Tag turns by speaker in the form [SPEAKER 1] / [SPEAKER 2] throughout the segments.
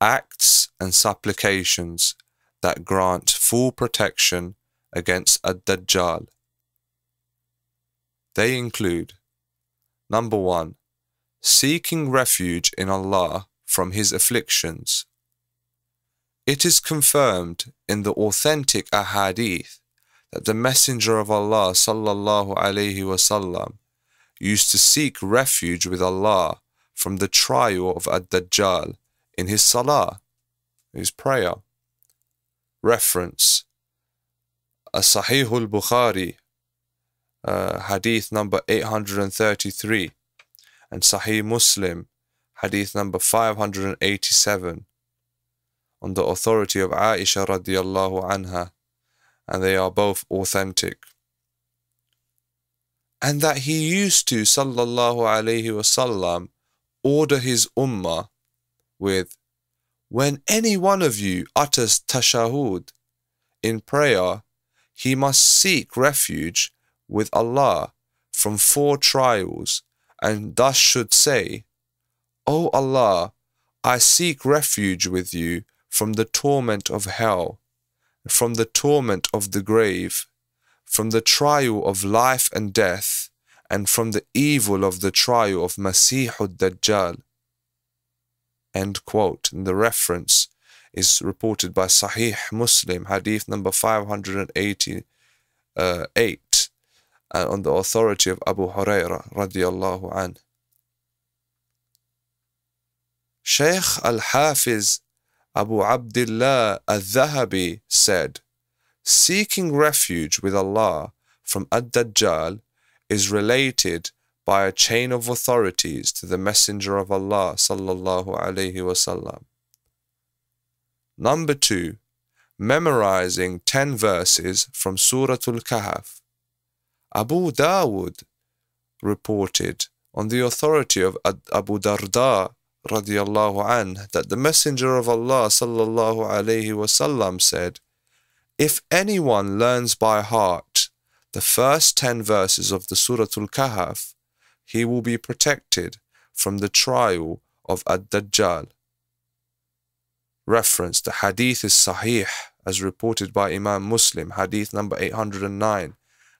[SPEAKER 1] acts and supplications that grant full protection against Ad-Dajjal. They include Number 1. Seeking refuge in Allah from his afflictions. It is confirmed in the authentic ahadith that the Messenger of Allah sallallahu alaihi wasallam used to seek refuge with Allah from the trial of Ad-Dajjal in his salah, his prayer. Reference a Sahih al-Bukhari, uh, hadith number 833, and Sahih Muslim, hadith number 587, on the authority of Aisha radiallahu anha, and they are both authentic. And that he used to, sallallahu alayhi wasallam, order his ummah with, when any one of you utters tashahud in prayer, he must seek refuge with Allah from four trials and thus should say, O Allah, I seek refuge with you from the torment of hell, from the torment of the grave, from the trial of life and death, and from the evil of the trial of Masih ad-Dajjal. End quote. And the reference is reported by Sahih Muslim, hadith number 588, uh, uh, on the authority of Abu Hurairah radiallahu anhu. Shaykh al-Hafiz Abu Abdullah al-Dhahabi said, Seeking refuge with Allah from Ad-Dajjal is related by a chain of authorities to the Messenger of Allah sallallahu alaihi wasallam. Number two, memorizing 10 verses from Surah Al-Kahf. Abu Dawood reported on the authority of Abu Darda radiallahu an that the Messenger of Allah sallallahu alaihi wasallam said, If anyone learns by heart the first ten verses of the Surah Al-Kahf, he will be protected from the trial of Ad-Dajjal. Reference The Hadith is Sahih as reported by Imam Muslim, Hadith number 809,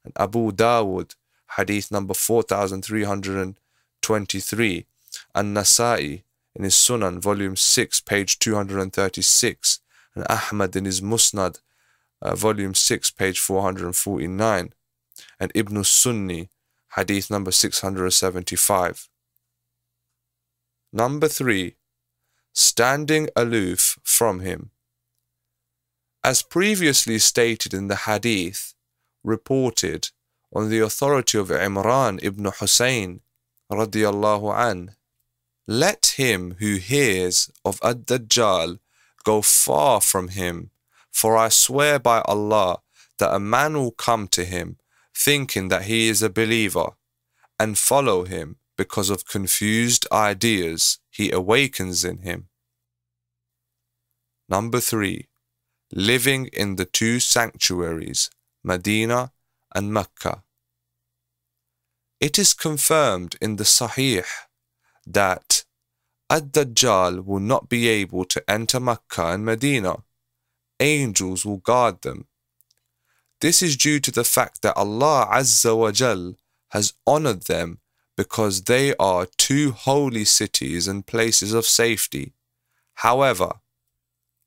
[SPEAKER 1] and Abu Dawud, Hadith number 4323, and Nasa'i, in his Sunan, volume 6, page 236, and Ahmad in his Musnad, uh, volume 6, page 449, and Ibn Sunni, hadith number 675. Number 3. Standing aloof from him. As previously stated in the hadith, reported on the authority of Imran ibn Hussein radiallahu an, let him who hears of Ad-Dajjal go far from him, for I swear by Allah that a man will come to him thinking that he is a believer and follow him because of confused ideas he awakens in him. Number three, living in the two sanctuaries, Medina and Mecca. It is confirmed in the Sahih that Ad-Dajjal will not be able to enter Mecca and Medina. Angels will guard them. This is due to the fact that Allah Azza wa Jal has honored them because they are two holy cities and places of safety. However,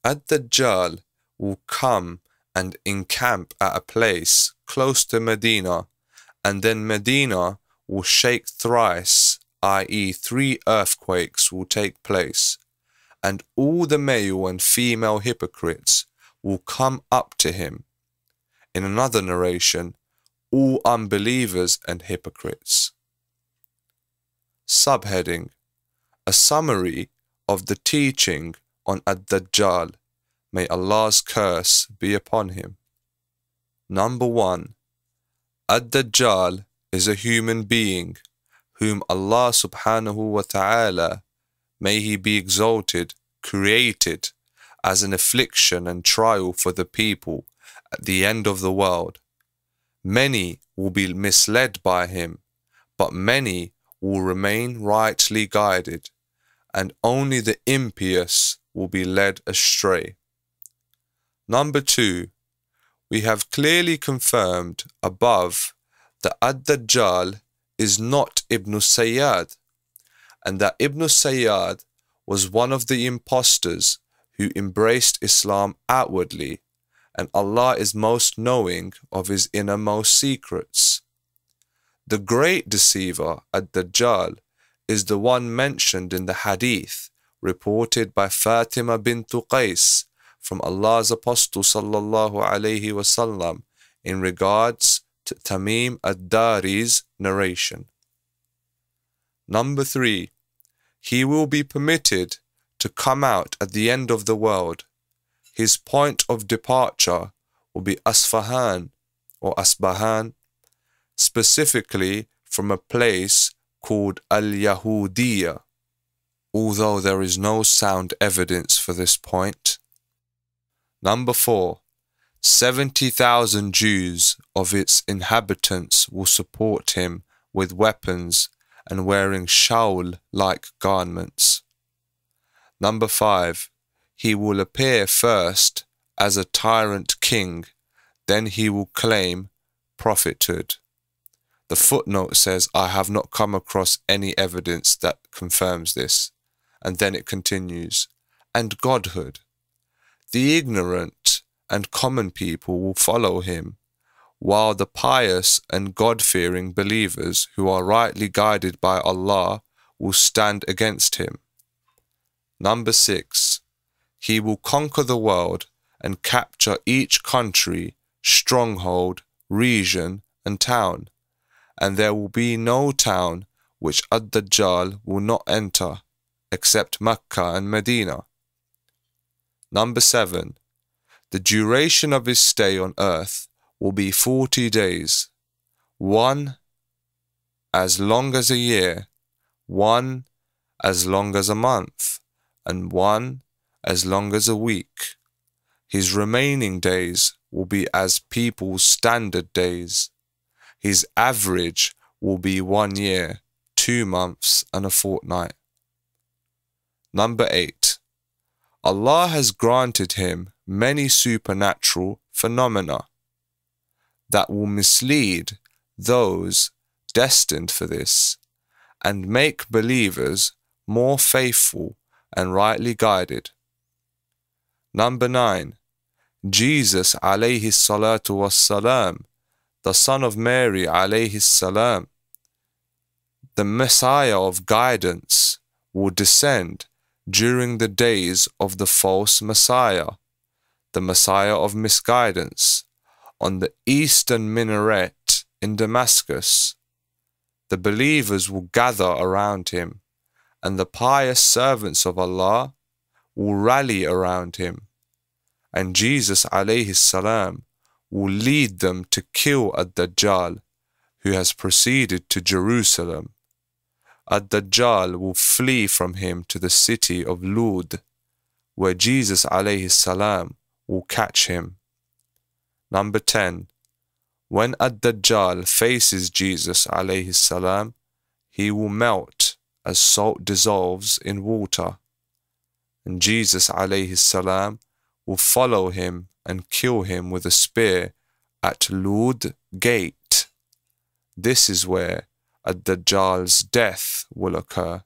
[SPEAKER 1] Ad-Dajjal will come and encamp at a place close to Medina, and then Medina will shake thrice i.e., three earthquakes will take place, and all the male and female hypocrites will come up to him. In another narration, all unbelievers and hypocrites. Subheading A summary of the teaching on Ad Dajjal. May Allah's curse be upon him. Number one, Ad Dajjal is a human being whom Allah subhanahu wa ta'ala, may He be exalted, created as an affliction and trial for the people at the end of the world. Many will be misled by him, but many will remain rightly guided, and only the impious will be led astray. Number two, we have clearly confirmed above that Ad-Dajjal is not Ibn Sayyad, and that Ibn Sayyad was one of the impostors who embraced Islam outwardly, and Allah is most knowing of his innermost secrets. The great deceiver, Ad-Dajjal, is the one mentioned in the hadith reported by Fatima bint Qais from Allah's Apostle sallallahu alaihi wasallam in regards to Tamim ad-Dari's narration. Number 3. He will be permitted to come out at the end of the world. His point of departure will be Asfahan or Asbahan, specifically from a place called Al-Yahudiyah, although there is no sound evidence for this point. Number 4. 70,000 Jews of its inhabitants will support him with weapons and wearing shawl like garments. Number 5. He will appear first as a tyrant king, then he will claim prophethood. The footnote says, I have not come across any evidence that confirms this. And then it continues, and godhood. The ignorant and common people will follow him, while the pious and God fearing believers who are rightly guided by Allah will stand against him. Number six, he will conquer the world and capture each country, stronghold, region, and town and there will be no town which Ad-Dajjal will not enter except Mecca and Medina. Number 7. The duration of his stay on earth will be 40 days, one as long as a year, one as long as a month, and one as long as a week. His remaining days will be as people's standard days his average will be one year, two months, and a fortnight. Number eight, Allah has granted him many supernatural phenomena that will mislead those destined for this and make believers more faithful and rightly guided. Number nine, Jesus alayhi salatu was salam the son of Mary alayhi salam, the Messiah of guidance, will descend during the days of the false Messiah, the Messiah of misguidance, on the eastern minaret in Damascus. The believers will gather around him, and the pious servants of Allah will rally around him. And Jesus alayhi salam will lead them to kill Ad-Dajjal, who has proceeded to Jerusalem. Ad-Dajjal will flee from him to the city of Lud, where Jesus alayhi salam will catch him. Number 10. When Ad-Dajjal faces Jesus alayhi salam, he will melt as salt dissolves in water. And Jesus alayhi salam will follow him and kill him with a spear at Lud Gate. This is where Ad-Dajjal's death will occur.